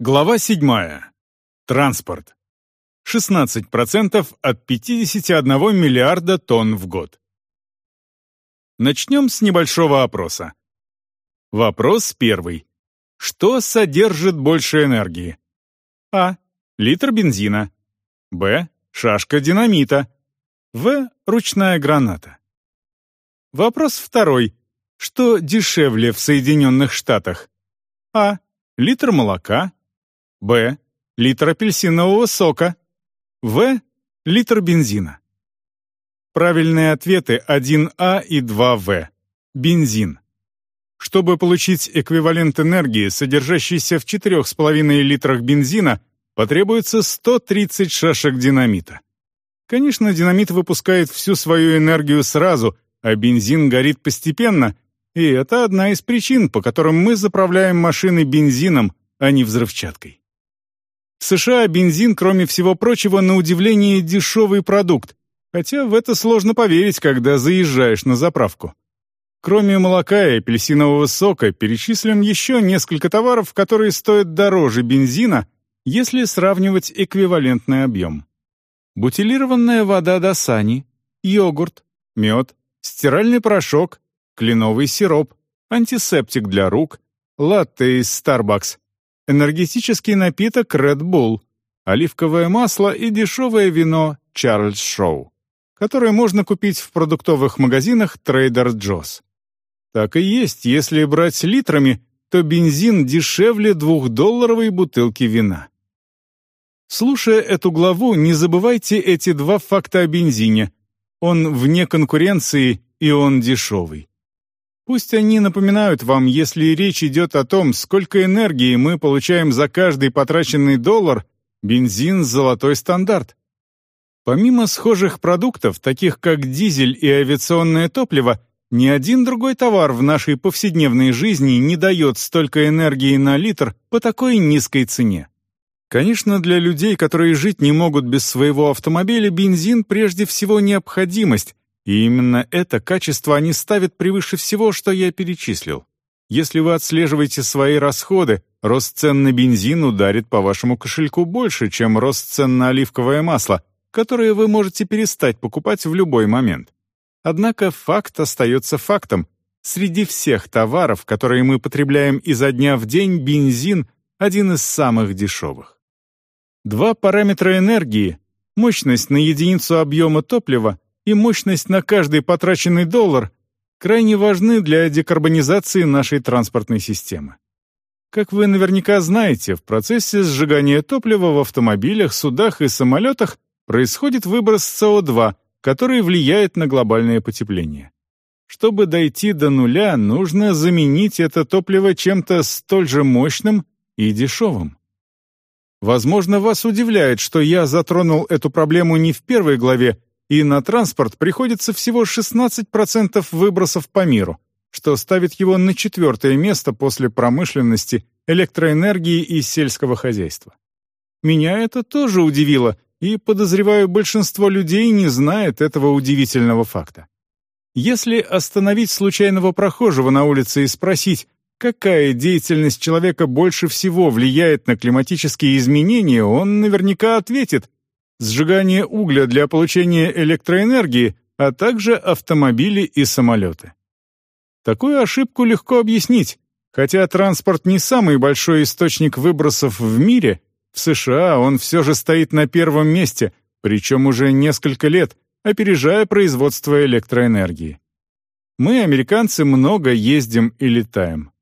Глава 7. Транспорт. 16% от 51 миллиарда тонн в год. Начнем с небольшого опроса. Вопрос первый. Что содержит больше энергии? А. Литр бензина. Б. Шашка динамита. В. Ручная граната. Вопрос второй. Что дешевле в Соединенных Штатах? А. Литр молока. Б. Литр апельсинового сока. В. Литр бензина. Правильные ответы 1А и 2В. Бензин. Чтобы получить эквивалент энергии, содержащийся в 4,5 литрах бензина, потребуется 130 шашек динамита. Конечно, динамит выпускает всю свою энергию сразу, а бензин горит постепенно, и это одна из причин, по которым мы заправляем машины бензином, а не взрывчаткой. В США бензин, кроме всего прочего, на удивление дешевый продукт, хотя в это сложно поверить, когда заезжаешь на заправку. Кроме молока и апельсинового сока перечислим еще несколько товаров, которые стоят дороже бензина, если сравнивать эквивалентный объем. Бутилированная вода Дасани, йогурт, мед, стиральный порошок, кленовый сироп, антисептик для рук, латте из Starbucks, энергетический напиток Red Bull, оливковое масло и дешевое вино Charles Show, которое можно купить в продуктовых магазинах Trader Joe's. Так и есть, если брать литрами, то бензин дешевле двухдолларовой бутылки вина. Слушая эту главу, не забывайте эти два факта о бензине. Он вне конкуренции и он дешевый. Пусть они напоминают вам, если речь идет о том, сколько энергии мы получаем за каждый потраченный доллар, бензин — золотой стандарт. Помимо схожих продуктов, таких как дизель и авиационное топливо, ни один другой товар в нашей повседневной жизни не дает столько энергии на литр по такой низкой цене. Конечно, для людей, которые жить не могут без своего автомобиля, бензин прежде всего необходимость, и именно это качество они ставят превыше всего, что я перечислил. Если вы отслеживаете свои расходы, рост цен на бензин ударит по вашему кошельку больше, чем рост цен на оливковое масло, которое вы можете перестать покупать в любой момент. Однако факт остается фактом. Среди всех товаров, которые мы потребляем изо дня в день, бензин – один из самых дешевых. Два параметра энергии – мощность на единицу объема топлива и мощность на каждый потраченный доллар крайне важны для декарбонизации нашей транспортной системы. Как вы наверняка знаете, в процессе сжигания топлива в автомобилях, судах и самолетах происходит выброс СО2, который влияет на глобальное потепление. Чтобы дойти до нуля, нужно заменить это топливо чем-то столь же мощным и дешевым. Возможно, вас удивляет, что я затронул эту проблему не в первой главе, и на транспорт приходится всего 16% выбросов по миру, что ставит его на четвертое место после промышленности, электроэнергии и сельского хозяйства. Меня это тоже удивило, и, подозреваю, большинство людей не знает этого удивительного факта. Если остановить случайного прохожего на улице и спросить, какая деятельность человека больше всего влияет на климатические изменения, он наверняка ответит сжигание угля для получения электроэнергии, а также автомобили и самолеты. Такую ошибку легко объяснить. Хотя транспорт не самый большой источник выбросов в мире, в США он все же стоит на первом месте, причем уже несколько лет, опережая производство электроэнергии. Мы, американцы, много ездим и летаем.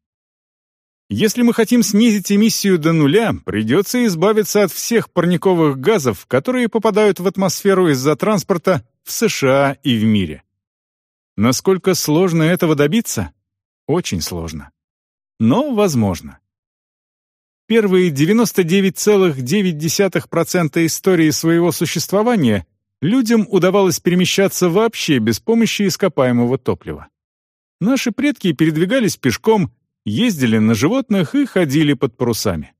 Если мы хотим снизить эмиссию до нуля, придется избавиться от всех парниковых газов, которые попадают в атмосферу из-за транспорта в США и в мире. Насколько сложно этого добиться? Очень сложно. Но возможно. Первые 99,9% истории своего существования людям удавалось перемещаться вообще без помощи ископаемого топлива. Наши предки передвигались пешком, ездили на животных и ходили под парусами.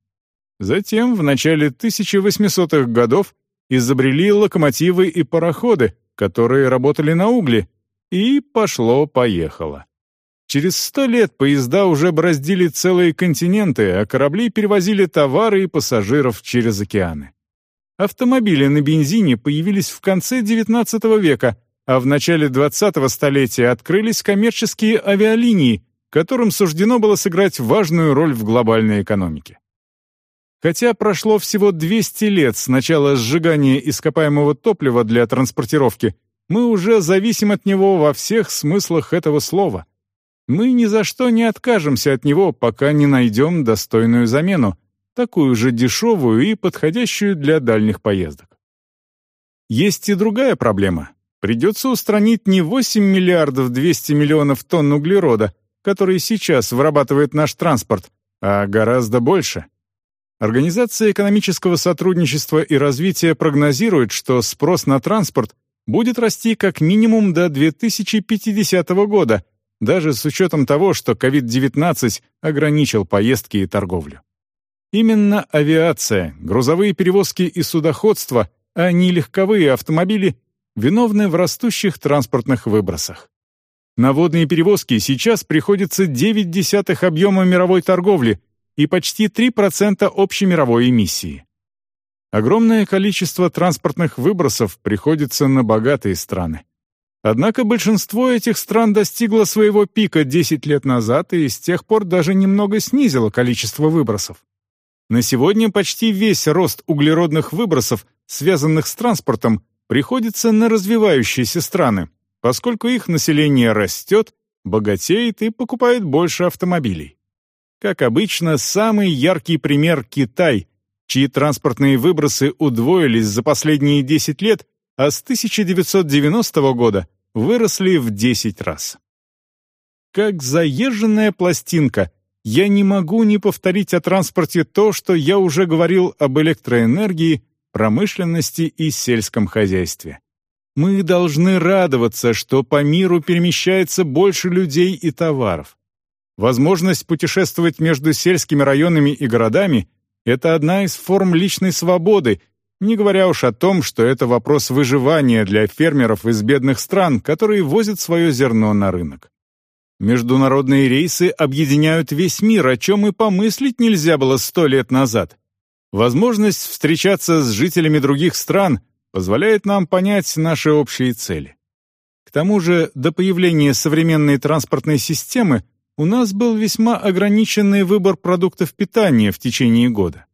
Затем, в начале 1800-х годов, изобрели локомотивы и пароходы, которые работали на угле, и пошло-поехало. Через сто лет поезда уже бороздили целые континенты, а корабли перевозили товары и пассажиров через океаны. Автомобили на бензине появились в конце XIX века, а в начале 20-го столетия открылись коммерческие авиалинии, которым суждено было сыграть важную роль в глобальной экономике. Хотя прошло всего 200 лет с начала сжигания ископаемого топлива для транспортировки, мы уже зависим от него во всех смыслах этого слова — мы ни за что не откажемся от него, пока не найдем достойную замену, такую же дешевую и подходящую для дальних поездок. Есть и другая проблема. Придется устранить не 8 миллиардов 200 миллионов тонн углерода, которые сейчас вырабатывает наш транспорт, а гораздо больше. Организация экономического сотрудничества и развития прогнозирует, что спрос на транспорт будет расти как минимум до 2050 года – даже с учетом того, что COVID-19 ограничил поездки и торговлю. Именно авиация, грузовые перевозки и судоходство, а не легковые автомобили, виновны в растущих транспортных выбросах. На водные перевозки сейчас приходится 9 десятых объема мировой торговли и почти 3% общей мировой эмиссии. Огромное количество транспортных выбросов приходится на богатые страны. Однако большинство этих стран достигло своего пика 10 лет назад и с тех пор даже немного снизило количество выбросов. На сегодня почти весь рост углеродных выбросов, связанных с транспортом, приходится на развивающиеся страны, поскольку их население растет, богатеет и покупает больше автомобилей. Как обычно, самый яркий пример — Китай, чьи транспортные выбросы удвоились за последние 10 лет, а с 1990 года выросли в 10 раз. Как заезженная пластинка, я не могу не повторить о транспорте то, что я уже говорил об электроэнергии, промышленности и сельском хозяйстве. Мы должны радоваться, что по миру перемещается больше людей и товаров. Возможность путешествовать между сельскими районами и городами — это одна из форм личной свободы, не говоря уж о том, что это вопрос выживания для фермеров из бедных стран, которые возят свое зерно на рынок. Международные рейсы объединяют весь мир, о чем и помыслить нельзя было сто лет назад. Возможность встречаться с жителями других стран позволяет нам понять наши общие цели. К тому же, до появления современной транспортной системы у нас был весьма ограниченный выбор продуктов питания в течение года.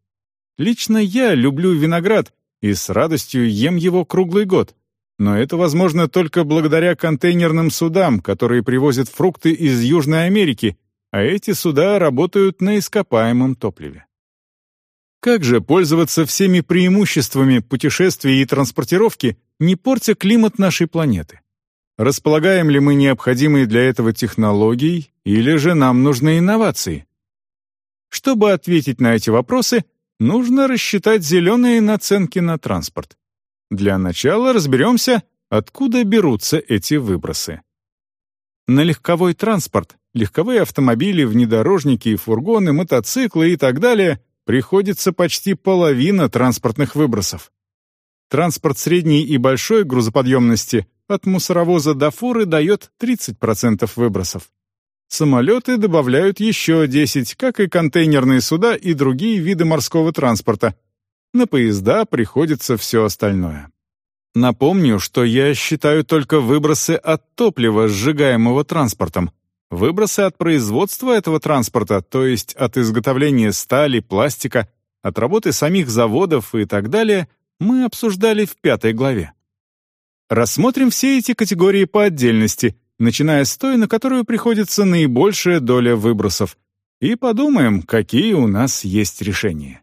Лично я люблю виноград и с радостью ем его круглый год. Но это возможно только благодаря контейнерным судам, которые привозят фрукты из Южной Америки, а эти суда работают на ископаемом топливе. Как же пользоваться всеми преимуществами путешествий и транспортировки, не портя климат нашей планеты? Располагаем ли мы необходимые для этого технологии, или же нам нужны инновации? Чтобы ответить на эти вопросы, нужно рассчитать зеленые наценки на транспорт. Для начала разберемся, откуда берутся эти выбросы. На легковой транспорт, легковые автомобили, внедорожники, фургоны, мотоциклы и так далее приходится почти половина транспортных выбросов. Транспорт средней и большой грузоподъемности от мусоровоза до фуры дает 30% выбросов. Самолеты добавляют еще 10, как и контейнерные суда и другие виды морского транспорта. На поезда приходится все остальное. Напомню, что я считаю только выбросы от топлива, сжигаемого транспортом. Выбросы от производства этого транспорта, то есть от изготовления стали, пластика, от работы самих заводов и так далее, мы обсуждали в пятой главе. Рассмотрим все эти категории по отдельности, начиная с той, на которую приходится наибольшая доля выбросов, и подумаем, какие у нас есть решения.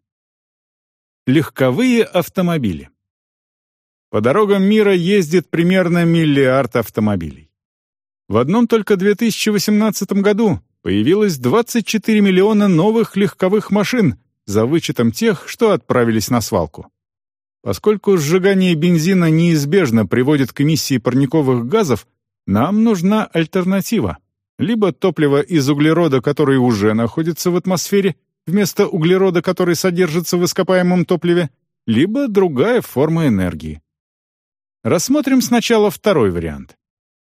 Легковые автомобили. По дорогам мира ездит примерно миллиард автомобилей. В одном только 2018 году появилось 24 миллиона новых легковых машин, за вычетом тех, что отправились на свалку. Поскольку сжигание бензина неизбежно приводит к эмиссии парниковых газов, нам нужна альтернатива. Либо топливо из углерода, который уже находится в атмосфере, вместо углерода, который содержится в ископаемом топливе, либо другая форма энергии. Рассмотрим сначала второй вариант.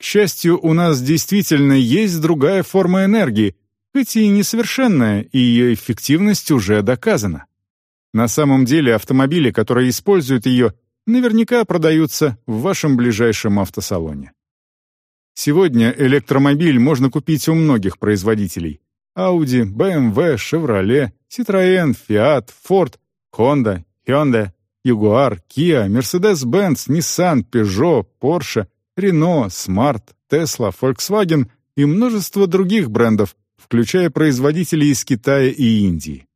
К счастью, у нас действительно есть другая форма энергии, хоть и несовершенная, и ее эффективность уже доказана. На самом деле автомобили, которые используют ее, наверняка продаются в вашем ближайшем автосалоне. Сегодня электромобиль можно купить у многих производителей. Audi, BMW, Chevrolet, Citroën, Fiat, Ford, Honda, Hyundai, Jaguar, Kia, Mercedes-Benz, Nissan, Peugeot, Porsche, Renault, Smart, Tesla, Volkswagen и множество других брендов, включая производителей из Китая и Индии.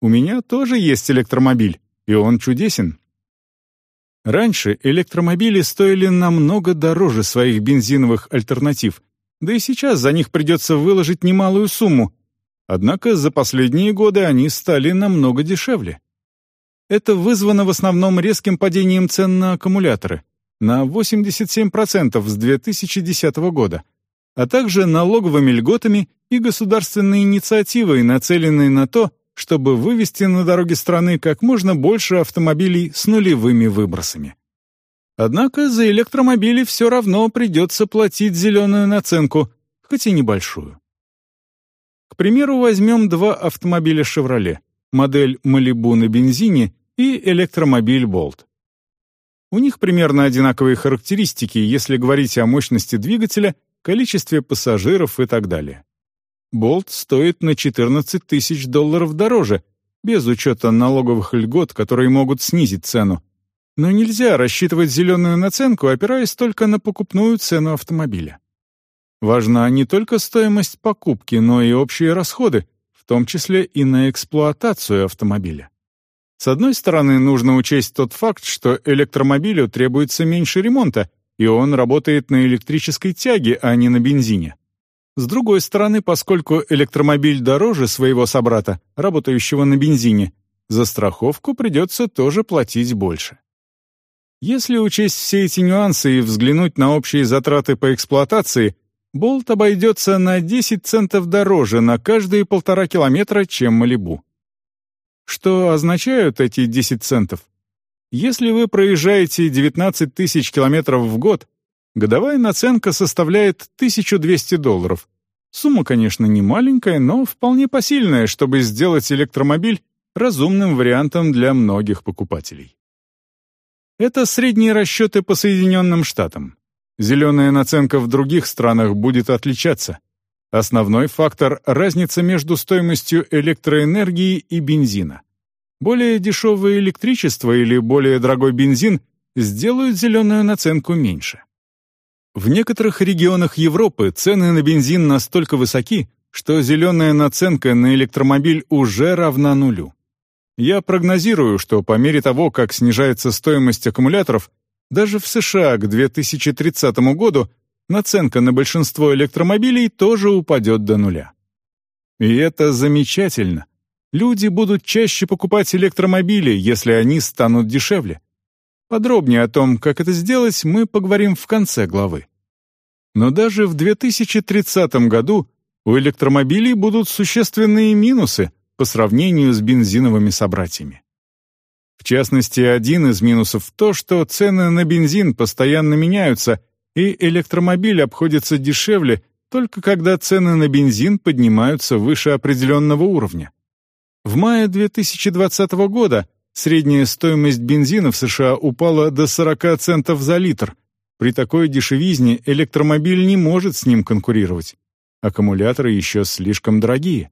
У меня тоже есть электромобиль, и он чудесен. Раньше электромобили стоили намного дороже своих бензиновых альтернатив, да и сейчас за них придется выложить немалую сумму. Однако за последние годы они стали намного дешевле. Это вызвано в основном резким падением цен на аккумуляторы на 87% с 2010 года, а также налоговыми льготами и государственной инициативой, нацеленной на то, чтобы вывести на дороги страны как можно больше автомобилей с нулевыми выбросами. Однако за электромобили все равно придется платить зеленую наценку, хоть и небольшую. К примеру, возьмем два автомобиля «Шевроле», модель «Малибу» на бензине и электромобиль «Болт». У них примерно одинаковые характеристики, если говорить о мощности двигателя, количестве пассажиров и так далее. Болт стоит на 14 тысяч долларов дороже, без учета налоговых льгот, которые могут снизить цену. Но нельзя рассчитывать зеленую наценку, опираясь только на покупную цену автомобиля. Важна не только стоимость покупки, но и общие расходы, в том числе и на эксплуатацию автомобиля. С одной стороны, нужно учесть тот факт, что электромобилю требуется меньше ремонта, и он работает на электрической тяге, а не на бензине. С другой стороны, поскольку электромобиль дороже своего собрата, работающего на бензине, за страховку придется тоже платить больше. Если учесть все эти нюансы и взглянуть на общие затраты по эксплуатации, болт обойдется на 10 центов дороже на каждые полтора километра, чем Малибу. Что означают эти 10 центов? Если вы проезжаете 19 тысяч километров в год, годовая наценка составляет 1200 долларов. Сумма, конечно, не маленькая, но вполне посильная, чтобы сделать электромобиль разумным вариантом для многих покупателей. Это средние расчеты по Соединенным Штатам. Зеленая наценка в других странах будет отличаться. Основной фактор — разница между стоимостью электроэнергии и бензина. Более дешевое электричество или более дорогой бензин сделают зеленую наценку меньше. В некоторых регионах Европы цены на бензин настолько высоки, что зеленая наценка на электромобиль уже равна нулю. Я прогнозирую, что по мере того, как снижается стоимость аккумуляторов, даже в США к 2030 году наценка на большинство электромобилей тоже упадет до нуля. И это замечательно. Люди будут чаще покупать электромобили, если они станут дешевле. Подробнее о том, как это сделать, мы поговорим в конце главы. Но даже в 2030 году у электромобилей будут существенные минусы по сравнению с бензиновыми собратьями. В частности, один из минусов то, что цены на бензин постоянно меняются, и электромобиль обходится дешевле только когда цены на бензин поднимаются выше определенного уровня. В мае 2020 года Средняя стоимость бензина в США упала до 40 центов за литр. При такой дешевизне электромобиль не может с ним конкурировать. Аккумуляторы еще слишком дорогие.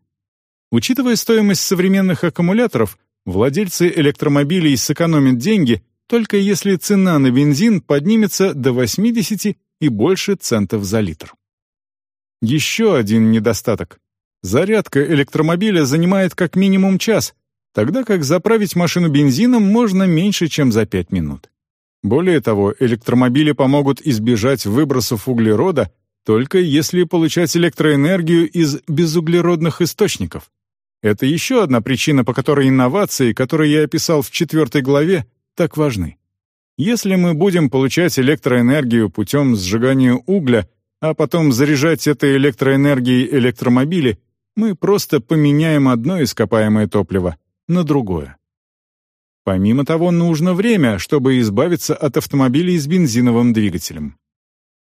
Учитывая стоимость современных аккумуляторов, владельцы электромобилей сэкономят деньги, только если цена на бензин поднимется до 80 и больше центов за литр. Еще один недостаток. Зарядка электромобиля занимает как минимум час, тогда как заправить машину бензином можно меньше, чем за 5 минут. Более того, электромобили помогут избежать выбросов углерода только если получать электроэнергию из безуглеродных источников. Это еще одна причина, по которой инновации, которые я описал в четвертой главе, так важны. Если мы будем получать электроэнергию путем сжигания угля, а потом заряжать этой электроэнергией электромобили, мы просто поменяем одно ископаемое топливо на другое. Помимо того, нужно время, чтобы избавиться от автомобилей с бензиновым двигателем.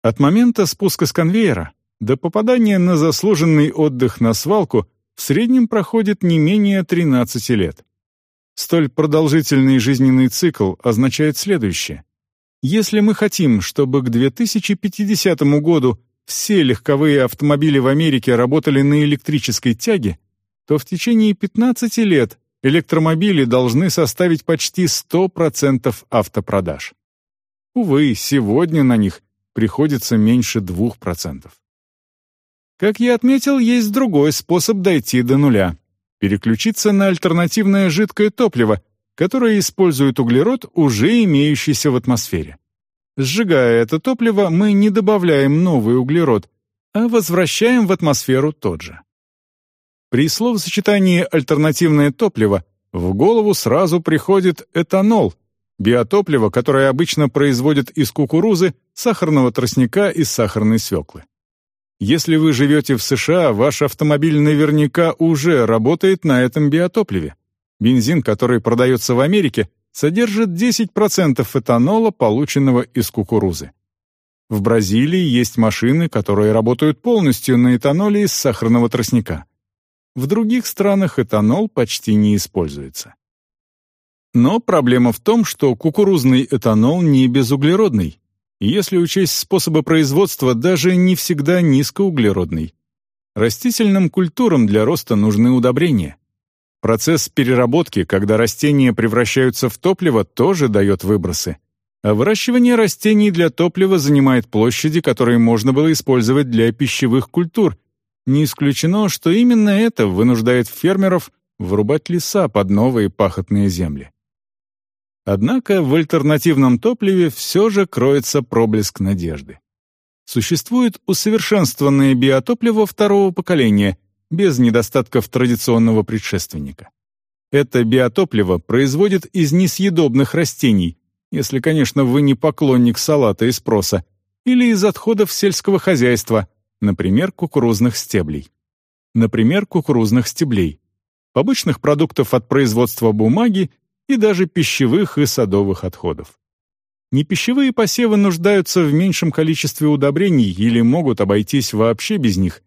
От момента спуска с конвейера до попадания на заслуженный отдых на свалку в среднем проходит не менее 13 лет. Столь продолжительный жизненный цикл означает следующее. Если мы хотим, чтобы к 2050 году все легковые автомобили в Америке работали на электрической тяге, то в течение 15 лет электромобили должны составить почти 100% автопродаж. Увы, сегодня на них приходится меньше 2%. Как я отметил, есть другой способ дойти до нуля — переключиться на альтернативное жидкое топливо, которое использует углерод, уже имеющийся в атмосфере. Сжигая это топливо, мы не добавляем новый углерод, а возвращаем в атмосферу тот же. При словосочетании «альтернативное топливо» в голову сразу приходит этанол, биотопливо, которое обычно производят из кукурузы, сахарного тростника и сахарной свеклы. Если вы живете в США, ваш автомобиль наверняка уже работает на этом биотопливе. Бензин, который продается в Америке, содержит 10% этанола, полученного из кукурузы. В Бразилии есть машины, которые работают полностью на этаноле из сахарного тростника. В других странах этанол почти не используется. Но проблема в том, что кукурузный этанол не безуглеродный, если учесть способы производства, даже не всегда низкоуглеродный. Растительным культурам для роста нужны удобрения. Процесс переработки, когда растения превращаются в топливо, тоже дает выбросы. А выращивание растений для топлива занимает площади, которые можно было использовать для пищевых культур. Не исключено, что именно это вынуждает фермеров вырубать леса под новые пахотные земли. Однако в альтернативном топливе все же кроется проблеск надежды. Существует усовершенствованное биотопливо второго поколения, без недостатков традиционного предшественника. Это биотопливо производит из несъедобных растений, если, конечно, вы не поклонник салата и спроса, или из отходов сельского хозяйства, например, кукурузных стеблей. Например, кукурузных стеблей, побочных продуктов от производства бумаги и даже пищевых и садовых отходов. Непищевые посевы нуждаются в меньшем количестве удобрений или могут обойтись вообще без них,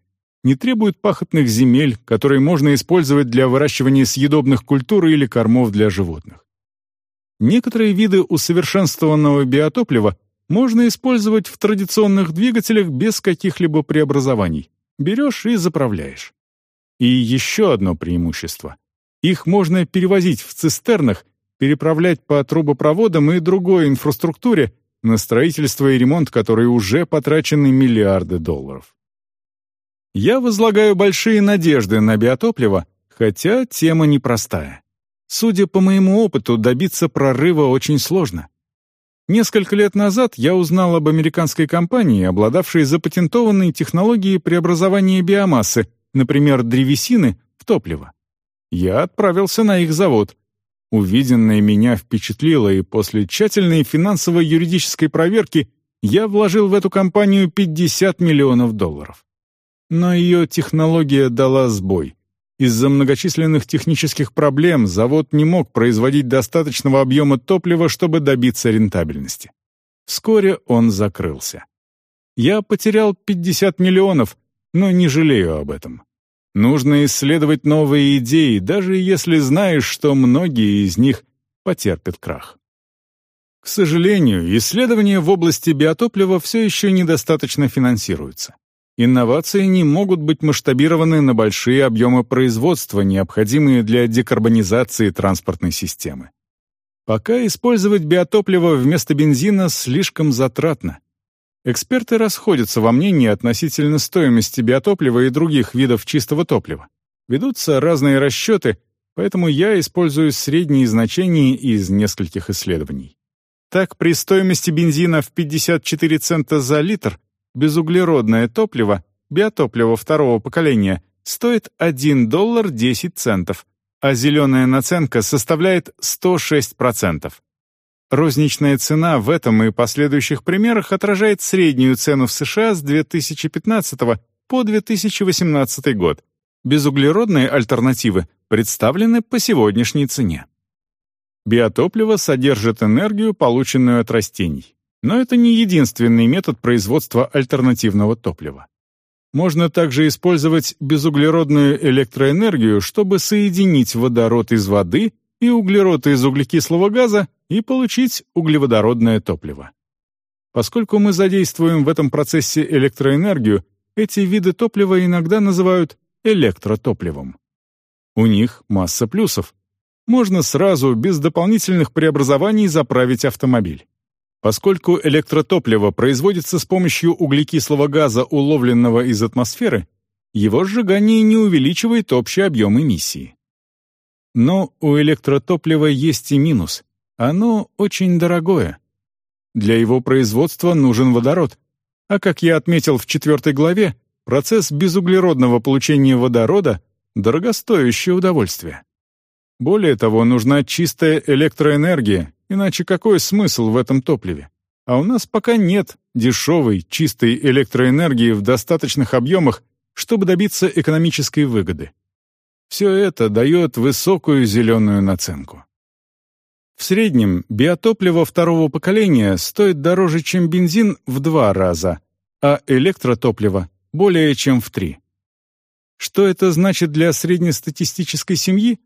не требуют пахотных земель, которые можно использовать для выращивания съедобных культур или кормов для животных. Некоторые виды усовершенствованного биотоплива можно использовать в традиционных двигателях без каких-либо преобразований. Берешь и заправляешь. И еще одно преимущество. Их можно перевозить в цистернах, переправлять по трубопроводам и другой инфраструктуре, на строительство и ремонт которой уже потрачены миллиарды долларов. Я возлагаю большие надежды на биотопливо, хотя тема непростая. Судя по моему опыту, добиться прорыва очень сложно. Несколько лет назад я узнал об американской компании, обладавшей запатентованной технологией преобразования биомассы, например, древесины, в топливо. Я отправился на их завод. Увиденное меня впечатлило, и после тщательной финансово-юридической проверки я вложил в эту компанию 50 миллионов долларов. Но ее технология дала сбой. Из-за многочисленных технических проблем завод не мог производить достаточного объема топлива, чтобы добиться рентабельности. Вскоре он закрылся. Я потерял 50 миллионов, но не жалею об этом. Нужно исследовать новые идеи, даже если знаешь, что многие из них потерпят крах. К сожалению, исследования в области биотоплива все еще недостаточно финансируются. Инновации не могут быть масштабированы на большие объемы производства, необходимые для декарбонизации транспортной системы. Пока использовать биотопливо вместо бензина слишком затратно. Эксперты расходятся во мнении относительно стоимости биотоплива и других видов чистого топлива. Ведутся разные расчеты, поэтому я использую средние значения из нескольких исследований. Так, при стоимости бензина в 54 цента за литр безуглеродное топливо, биотопливо второго поколения, стоит 1 доллар 10 центов, а зеленая наценка составляет 106%. Розничная цена в этом и последующих примерах отражает среднюю цену в США с 2015 по 2018 год. Безуглеродные альтернативы представлены по сегодняшней цене. Биотопливо содержит энергию, полученную от растений. Но это не единственный метод производства альтернативного топлива. Можно также использовать безуглеродную электроэнергию, чтобы соединить водород из воды и углерод из углекислого газа и получить углеводородное топливо. Поскольку мы задействуем в этом процессе электроэнергию, эти виды топлива иногда называют электротопливом. У них масса плюсов. Можно сразу, без дополнительных преобразований, заправить автомобиль. Поскольку электротопливо производится с помощью углекислого газа, уловленного из атмосферы, его сжигание не увеличивает общий объем эмиссии. Но у электротоплива есть и минус. Оно очень дорогое. Для его производства нужен водород. А как я отметил в четвертой главе, процесс безуглеродного получения водорода — дорогостоящее удовольствие. Более того, нужна чистая электроэнергия, иначе какой смысл в этом топливе? А у нас пока нет дешевой, чистой электроэнергии в достаточных объемах, чтобы добиться экономической выгоды. Все это дает высокую зеленую наценку. В среднем биотопливо второго поколения стоит дороже, чем бензин в два раза, а электротопливо — более чем в три. Что это значит для среднестатистической семьи?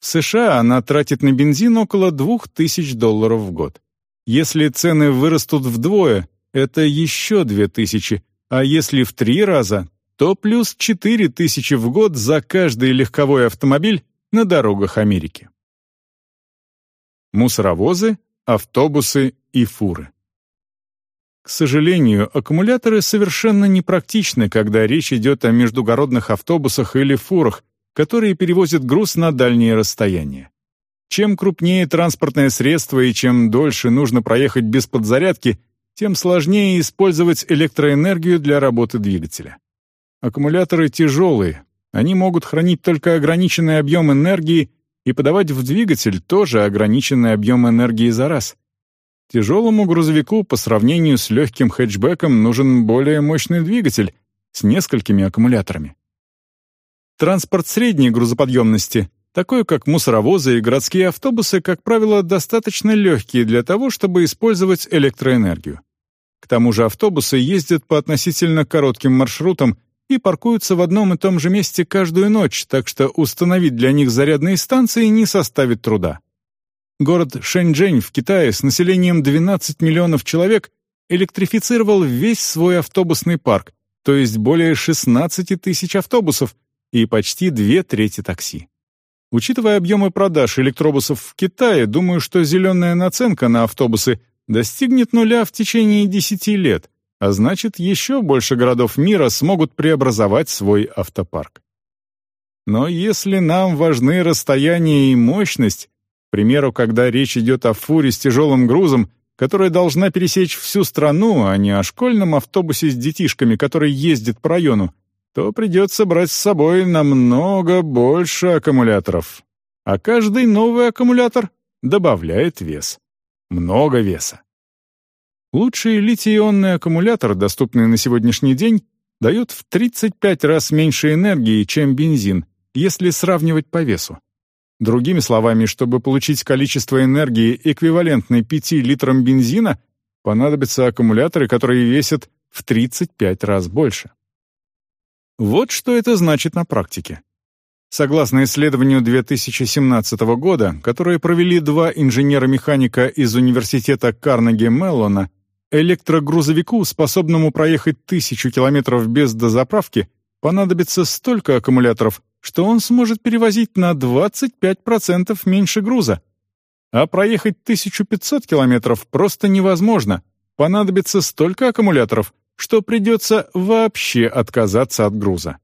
В США она тратит на бензин около 2000 долларов в год. Если цены вырастут вдвое, это еще 2000, а если в три раза, то плюс 4000 в год за каждый легковой автомобиль на дорогах Америки мусоровозы, автобусы и фуры. К сожалению, аккумуляторы совершенно непрактичны, когда речь идет о междугородных автобусах или фурах, которые перевозят груз на дальние расстояния. Чем крупнее транспортное средство и чем дольше нужно проехать без подзарядки, тем сложнее использовать электроэнергию для работы двигателя. Аккумуляторы тяжелые, они могут хранить только ограниченный объем энергии и подавать в двигатель тоже ограниченный объем энергии за раз. Тяжелому грузовику по сравнению с легким хэтчбеком нужен более мощный двигатель с несколькими аккумуляторами. Транспорт средней грузоподъемности, такой как мусоровозы и городские автобусы, как правило, достаточно легкие для того, чтобы использовать электроэнергию. К тому же автобусы ездят по относительно коротким маршрутам и паркуются в одном и том же месте каждую ночь, так что установить для них зарядные станции не составит труда. Город Шэньчжэнь в Китае с населением 12 миллионов человек электрифицировал весь свой автобусный парк, то есть более 16 тысяч автобусов и почти две трети такси. Учитывая объемы продаж электробусов в Китае, думаю, что зеленая наценка на автобусы достигнет нуля в течение 10 лет, а значит, еще больше городов мира смогут преобразовать свой автопарк. Но если нам важны расстояние и мощность, к примеру, когда речь идет о фуре с тяжелым грузом, которая должна пересечь всю страну, а не о школьном автобусе с детишками, который ездит по району, то придется брать с собой намного больше аккумуляторов. А каждый новый аккумулятор добавляет вес. Много веса. Лучший литий-ионный аккумулятор, доступный на сегодняшний день, дает в 35 раз меньше энергии, чем бензин, если сравнивать по весу. Другими словами, чтобы получить количество энергии, эквивалентной 5 литрам бензина, понадобятся аккумуляторы, которые весят в 35 раз больше. Вот что это значит на практике. Согласно исследованию 2017 года, которое провели два инженера-механика из университета Карнеги-Меллона, Электрогрузовику, способному проехать тысячу километров без дозаправки, понадобится столько аккумуляторов, что он сможет перевозить на 25% меньше груза. А проехать 1500 километров просто невозможно. Понадобится столько аккумуляторов, что придется вообще отказаться от груза.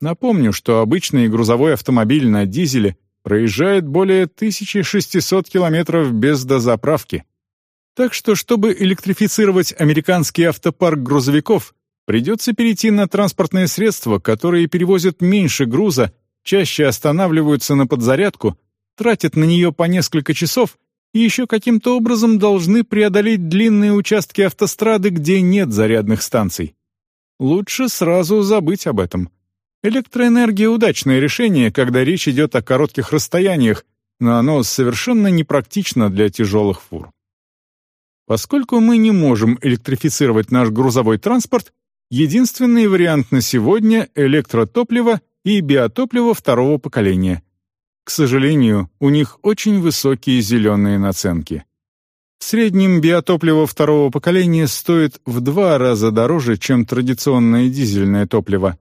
Напомню, что обычный грузовой автомобиль на дизеле проезжает более 1600 километров без дозаправки. Так что, чтобы электрифицировать американский автопарк грузовиков, придется перейти на транспортные средства, которые перевозят меньше груза, чаще останавливаются на подзарядку, тратят на нее по несколько часов и еще каким-то образом должны преодолеть длинные участки автострады, где нет зарядных станций. Лучше сразу забыть об этом. Электроэнергия — удачное решение, когда речь идет о коротких расстояниях, но оно совершенно непрактично для тяжелых фур. Поскольку мы не можем электрифицировать наш грузовой транспорт, единственный вариант на сегодня — электротопливо и биотопливо второго поколения. К сожалению, у них очень высокие зеленые наценки. В среднем биотопливо второго поколения стоит в два раза дороже, чем традиционное дизельное топливо,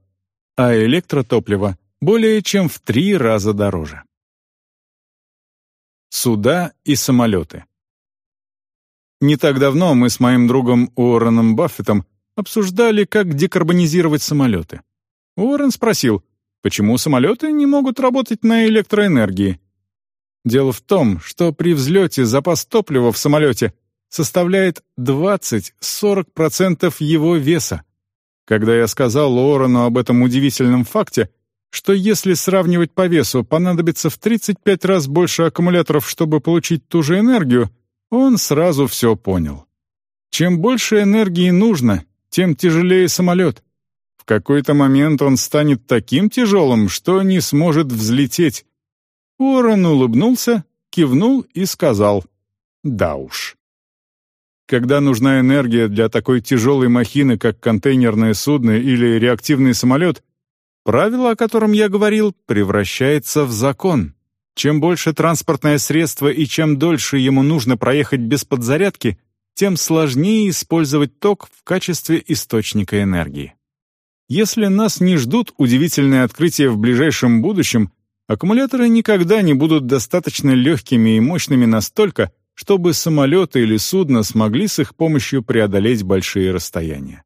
а электротопливо более чем в три раза дороже. Суда и самолеты Не так давно мы с моим другом Уорреном Баффетом обсуждали, как декарбонизировать самолеты. Уоррен спросил, почему самолеты не могут работать на электроэнергии. Дело в том, что при взлете запас топлива в самолете составляет 20-40% его веса. Когда я сказал Лорену об этом удивительном факте, что если сравнивать по весу, понадобится в 35 раз больше аккумуляторов, чтобы получить ту же энергию, он сразу все понял. Чем больше энергии нужно, тем тяжелее самолет. В какой-то момент он станет таким тяжелым, что не сможет взлететь, Уоррен улыбнулся, кивнул и сказал «Да уж». Когда нужна энергия для такой тяжелой махины, как контейнерное судно или реактивный самолет, правило, о котором я говорил, превращается в закон. Чем больше транспортное средство и чем дольше ему нужно проехать без подзарядки, тем сложнее использовать ток в качестве источника энергии. Если нас не ждут удивительные открытия в ближайшем будущем, Аккумуляторы никогда не будут достаточно легкими и мощными настолько, чтобы самолеты или судно смогли с их помощью преодолеть большие расстояния.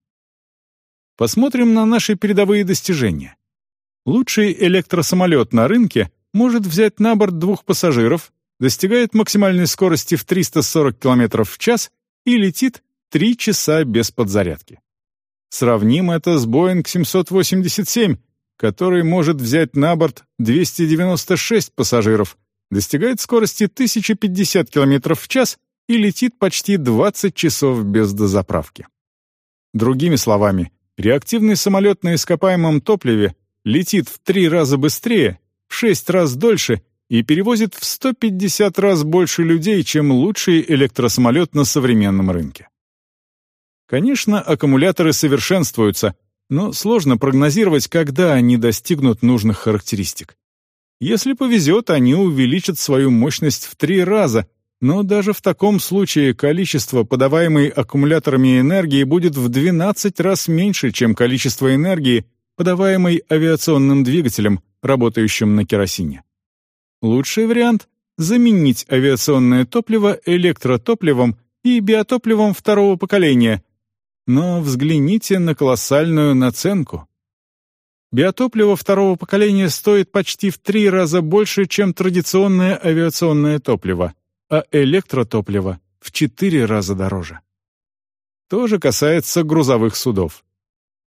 Посмотрим на наши передовые достижения. Лучший электросамолет на рынке может взять на борт двух пассажиров, достигает максимальной скорости в 340 км в час и летит 3 часа без подзарядки. Сравним это с Boeing 787, который может взять на борт 296 пассажиров, достигает скорости 1050 км в час и летит почти 20 часов без дозаправки. Другими словами, реактивный самолет на ископаемом топливе летит в три раза быстрее, в шесть раз дольше и перевозит в 150 раз больше людей, чем лучший электросамолет на современном рынке. Конечно, аккумуляторы совершенствуются, но сложно прогнозировать, когда они достигнут нужных характеристик. Если повезет, они увеличат свою мощность в три раза, но даже в таком случае количество подаваемой аккумуляторами энергии будет в 12 раз меньше, чем количество энергии, подаваемой авиационным двигателем, работающим на керосине. Лучший вариант — заменить авиационное топливо электротопливом и биотопливом второго поколения, но взгляните на колоссальную наценку. Биотопливо второго поколения стоит почти в три раза больше, чем традиционное авиационное топливо, а электротопливо — в четыре раза дороже. То же касается грузовых судов.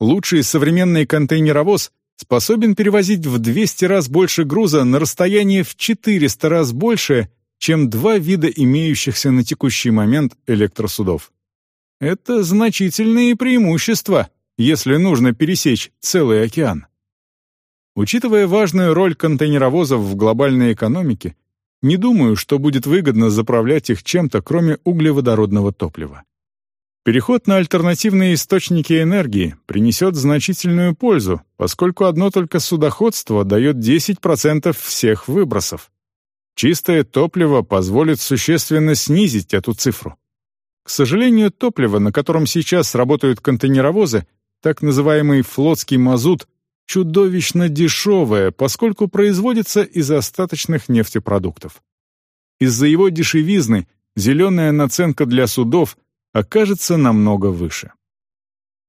Лучший современный контейнеровоз способен перевозить в 200 раз больше груза на расстояние в 400 раз больше, чем два вида имеющихся на текущий момент электросудов. Это значительные преимущества, если нужно пересечь целый океан. Учитывая важную роль контейнеровозов в глобальной экономике, не думаю, что будет выгодно заправлять их чем-то, кроме углеводородного топлива. Переход на альтернативные источники энергии принесет значительную пользу, поскольку одно только судоходство дает 10% всех выбросов. Чистое топливо позволит существенно снизить эту цифру. К сожалению, топливо, на котором сейчас работают контейнеровозы, так называемый флотский мазут, чудовищно дешевое, поскольку производится из остаточных нефтепродуктов. Из-за его дешевизны зеленая наценка для судов окажется намного выше.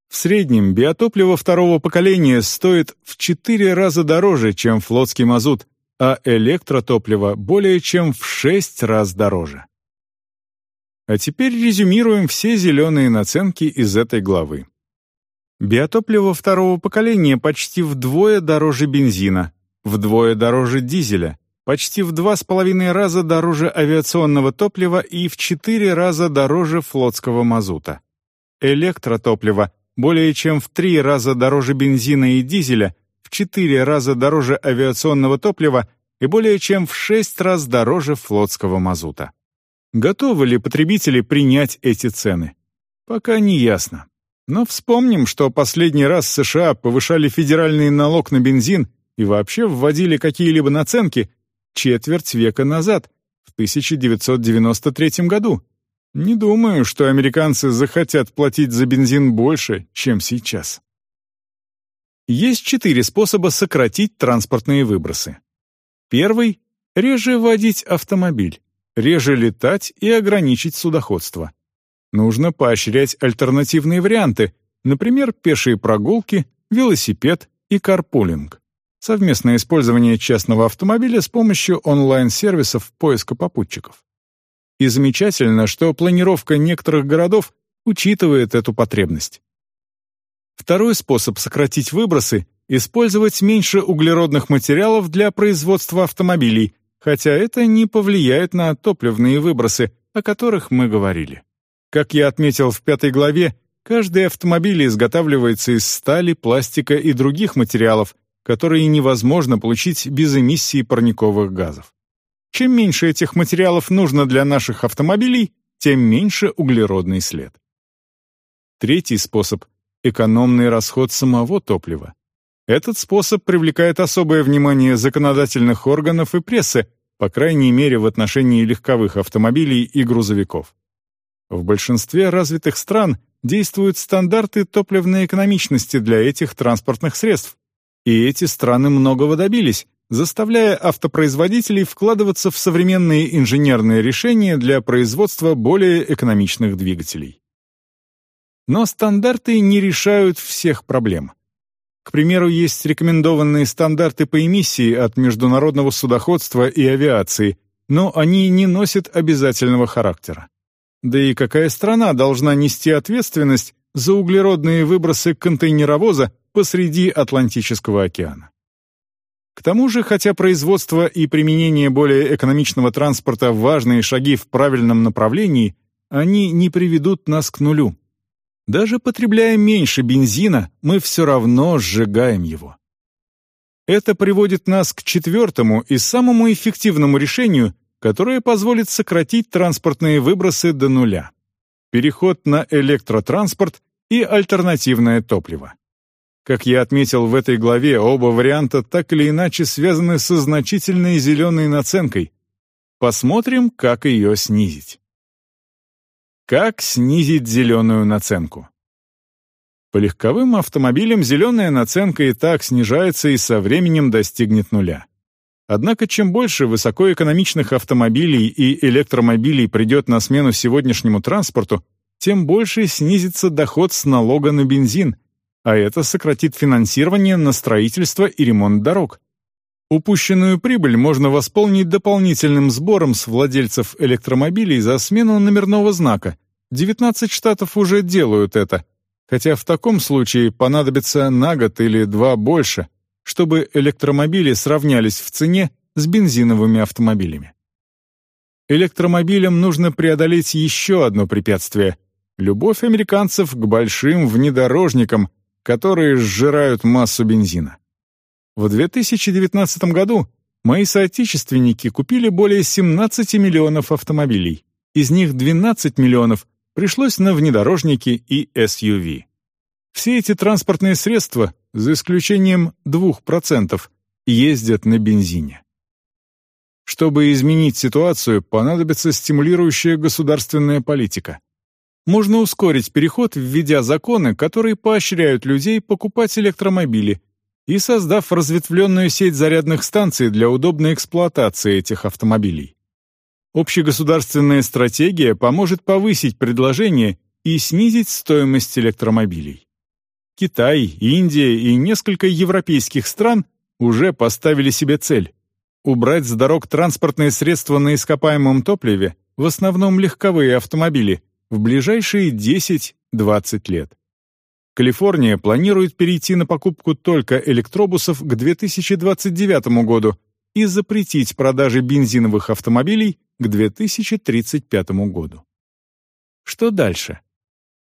В среднем биотопливо второго поколения стоит в 4 раза дороже, чем флотский мазут, а электротопливо более чем в 6 раз дороже. А теперь резюмируем все зеленые наценки из этой главы. Биотопливо второго поколения почти вдвое дороже бензина, вдвое дороже дизеля, почти в два с половиной раза дороже авиационного топлива и в четыре раза дороже флотского мазута. Электротопливо более чем в три раза дороже бензина и дизеля, в четыре раза дороже авиационного топлива и более чем в шесть раз дороже флотского мазута. Готовы ли потребители принять эти цены? Пока не ясно. Но вспомним, что последний раз США повышали федеральный налог на бензин и вообще вводили какие-либо наценки четверть века назад, в 1993 году. Не думаю, что американцы захотят платить за бензин больше, чем сейчас. Есть четыре способа сократить транспортные выбросы. Первый — реже водить автомобиль, реже летать и ограничить судоходство. Нужно поощрять альтернативные варианты, например, пешие прогулки, велосипед и карпулинг. Совместное использование частного автомобиля с помощью онлайн-сервисов поиска попутчиков. И замечательно, что планировка некоторых городов учитывает эту потребность. Второй способ сократить выбросы — использовать меньше углеродных материалов для производства автомобилей, хотя это не повлияет на топливные выбросы, о которых мы говорили. Как я отметил в пятой главе, каждый автомобиль изготавливается из стали, пластика и других материалов, которые невозможно получить без эмиссии парниковых газов. Чем меньше этих материалов нужно для наших автомобилей, тем меньше углеродный след. Третий способ — экономный расход самого топлива. Этот способ привлекает особое внимание законодательных органов и прессы, по крайней мере в отношении легковых автомобилей и грузовиков. В большинстве развитых стран действуют стандарты топливной экономичности для этих транспортных средств. И эти страны многого добились, заставляя автопроизводителей вкладываться в современные инженерные решения для производства более экономичных двигателей. Но стандарты не решают всех проблем. К примеру, есть рекомендованные стандарты по эмиссии от международного судоходства и авиации, но они не носят обязательного характера. Да и какая страна должна нести ответственность за углеродные выбросы контейнеровоза посреди Атлантического океана? К тому же, хотя производство и применение более экономичного транспорта – важные шаги в правильном направлении, они не приведут нас к нулю. Даже потребляя меньше бензина, мы все равно сжигаем его. Это приводит нас к четвертому и самому эффективному решению, которое позволит сократить транспортные выбросы до нуля. Переход на электротранспорт и альтернативное топливо. Как я отметил в этой главе, оба варианта так или иначе связаны со значительной зеленой наценкой. Посмотрим, как ее снизить. Как снизить зеленую наценку? По легковым автомобилям зеленая наценка и так снижается и со временем достигнет нуля. Однако чем больше высокоэкономичных автомобилей и электромобилей придет на смену сегодняшнему транспорту, тем больше снизится доход с налога на бензин, а это сократит финансирование на строительство и ремонт дорог. Упущенную прибыль можно восполнить дополнительным сбором с владельцев электромобилей за смену номерного знака. 19 штатов уже делают это, хотя в таком случае понадобится на год или два больше – чтобы электромобили сравнялись в цене с бензиновыми автомобилями. Электромобилям нужно преодолеть еще одно препятствие — любовь американцев к большим внедорожникам, которые сжирают массу бензина. В 2019 году мои соотечественники купили более 17 миллионов автомобилей, из них 12 миллионов пришлось на внедорожники и SUV. Все эти транспортные средства за исключением 2%, ездят на бензине. Чтобы изменить ситуацию, понадобится стимулирующая государственная политика. Можно ускорить переход, введя законы, которые поощряют людей покупать электромобили и создав разветвленную сеть зарядных станций для удобной эксплуатации этих автомобилей. Общегосударственная стратегия поможет повысить предложение и снизить стоимость электромобилей. Китай, Индия и несколько европейских стран уже поставили себе цель — убрать с дорог транспортные средства на ископаемом топливе, в основном легковые автомобили, в ближайшие 10-20 лет. Калифорния планирует перейти на покупку только электробусов к 2029 году и запретить продажи бензиновых автомобилей к 2035 году. Что дальше?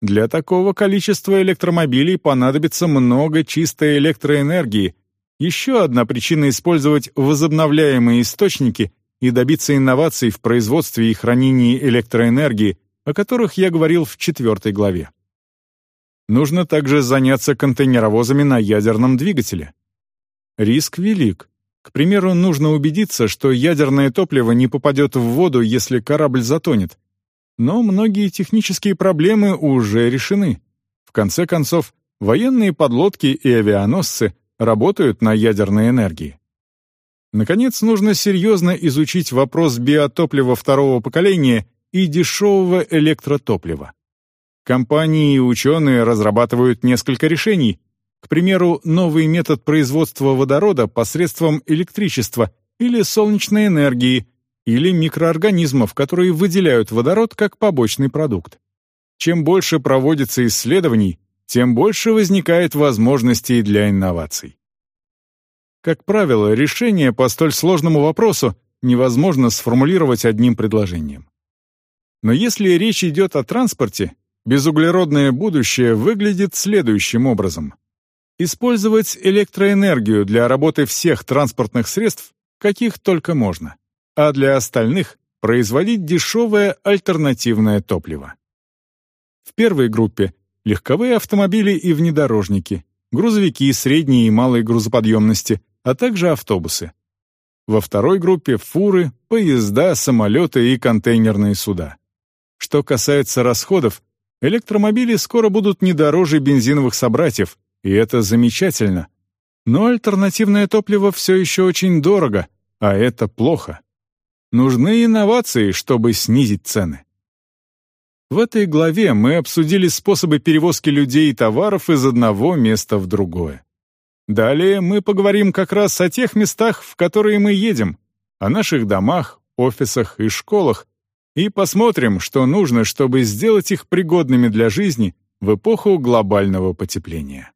Для такого количества электромобилей понадобится много чистой электроэнергии. Еще одна причина использовать возобновляемые источники и добиться инноваций в производстве и хранении электроэнергии, о которых я говорил в четвертой главе. Нужно также заняться контейнеровозами на ядерном двигателе. Риск велик. К примеру, нужно убедиться, что ядерное топливо не попадет в воду, если корабль затонет. Но многие технические проблемы уже решены. В конце концов, военные подлодки и авианосцы работают на ядерной энергии. Наконец, нужно серьезно изучить вопрос биотоплива второго поколения и дешевого электротоплива. Компании и ученые разрабатывают несколько решений, к примеру, новый метод производства водорода посредством электричества или солнечной энергии, или микроорганизмов, которые выделяют водород как побочный продукт. Чем больше проводится исследований, тем больше возникает возможностей для инноваций. Как правило, решение по столь сложному вопросу невозможно сформулировать одним предложением. Но если речь идет о транспорте, безуглеродное будущее выглядит следующим образом. Использовать электроэнергию для работы всех транспортных средств, каких только можно, а для остальных производить дешевое альтернативное топливо. В первой группе — легковые автомобили и внедорожники, грузовики средней и малой грузоподъемности, а также автобусы. Во второй группе — фуры, поезда, самолеты и контейнерные суда. Что касается расходов, электромобили скоро будут не дороже бензиновых собратьев, и это замечательно. Но альтернативное топливо все еще очень дорого, а это плохо. Нужны инновации, чтобы снизить цены. В этой главе мы обсудили способы перевозки людей и товаров из одного места в другое. Далее мы поговорим как раз о тех местах, в которые мы едем, о наших домах, офисах и школах, и посмотрим, что нужно, чтобы сделать их пригодными для жизни в эпоху глобального потепления.